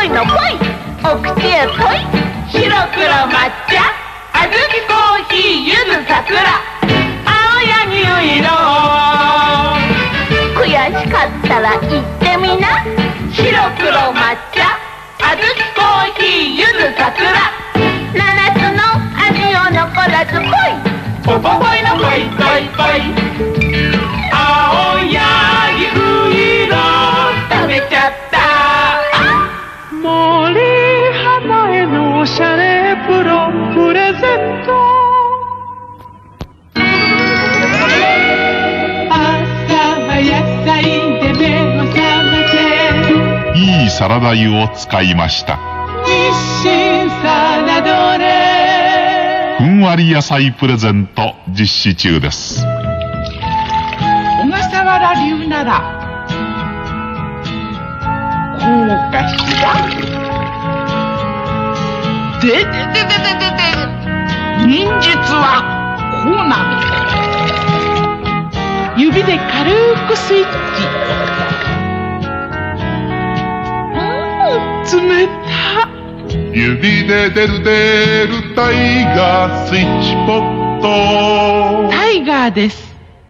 ぽいのぽいお口へぽい。白黒抹茶。あずきコーヒーゆず桜。青柳色悔しかったら言ってみな。白黒抹茶。あずきコーヒーゆず桜。七つの味を残らずぽい。ぽぽぽいのぽいぽいぽいゃれプロプレゼント。朝は野菜で目を覚いいサラダ油を使いました。日清サラドレふんわり野菜プレゼント実施中です。小笠原流ならこうかしらででででででで忍術はこうなの。指で軽くスイッチ。うん冷た。指で出る出るタイガースイッチポット。タイガーです